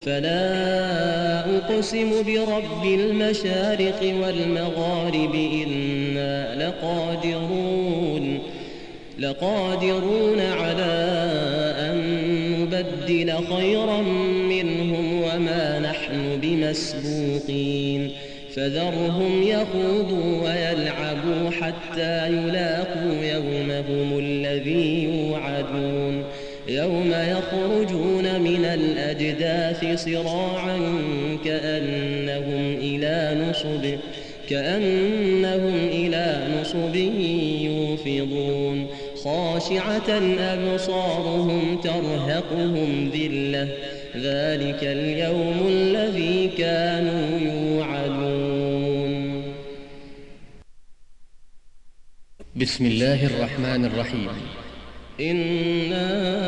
فلا أقسم برب المشارق والمغارب إنا لقادرون لقادرون على أن نبدل خيرا منهم وما نحن بمسبوقين. فذرهم يخوضوا ويلعبوا حتى يلاقوا يومهم الذي يوعدون. يوم يخرجون من الأجداث صراعا كأنهم إلى نصب كأنهم إلى نصب يوفضون. خاشعة أبصارهم ترهقهم ذلة ذلك اليوم الذي كانوا يوعدون. بسم الله الرحمن الرحيم. إنا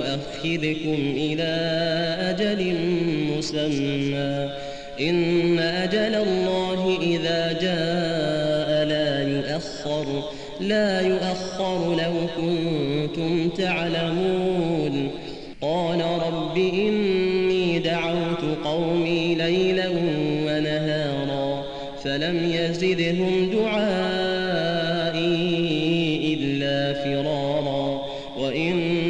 ويؤخركم إلى أجل مسمى. إن أجل الله إذا جاء لا يؤخر لا يؤخر لو كنتم تعلمون. قال رب إني دعوت قومي ليلا ونهارا فلم يزدهم دعائي إلا فرارا. دعوتهم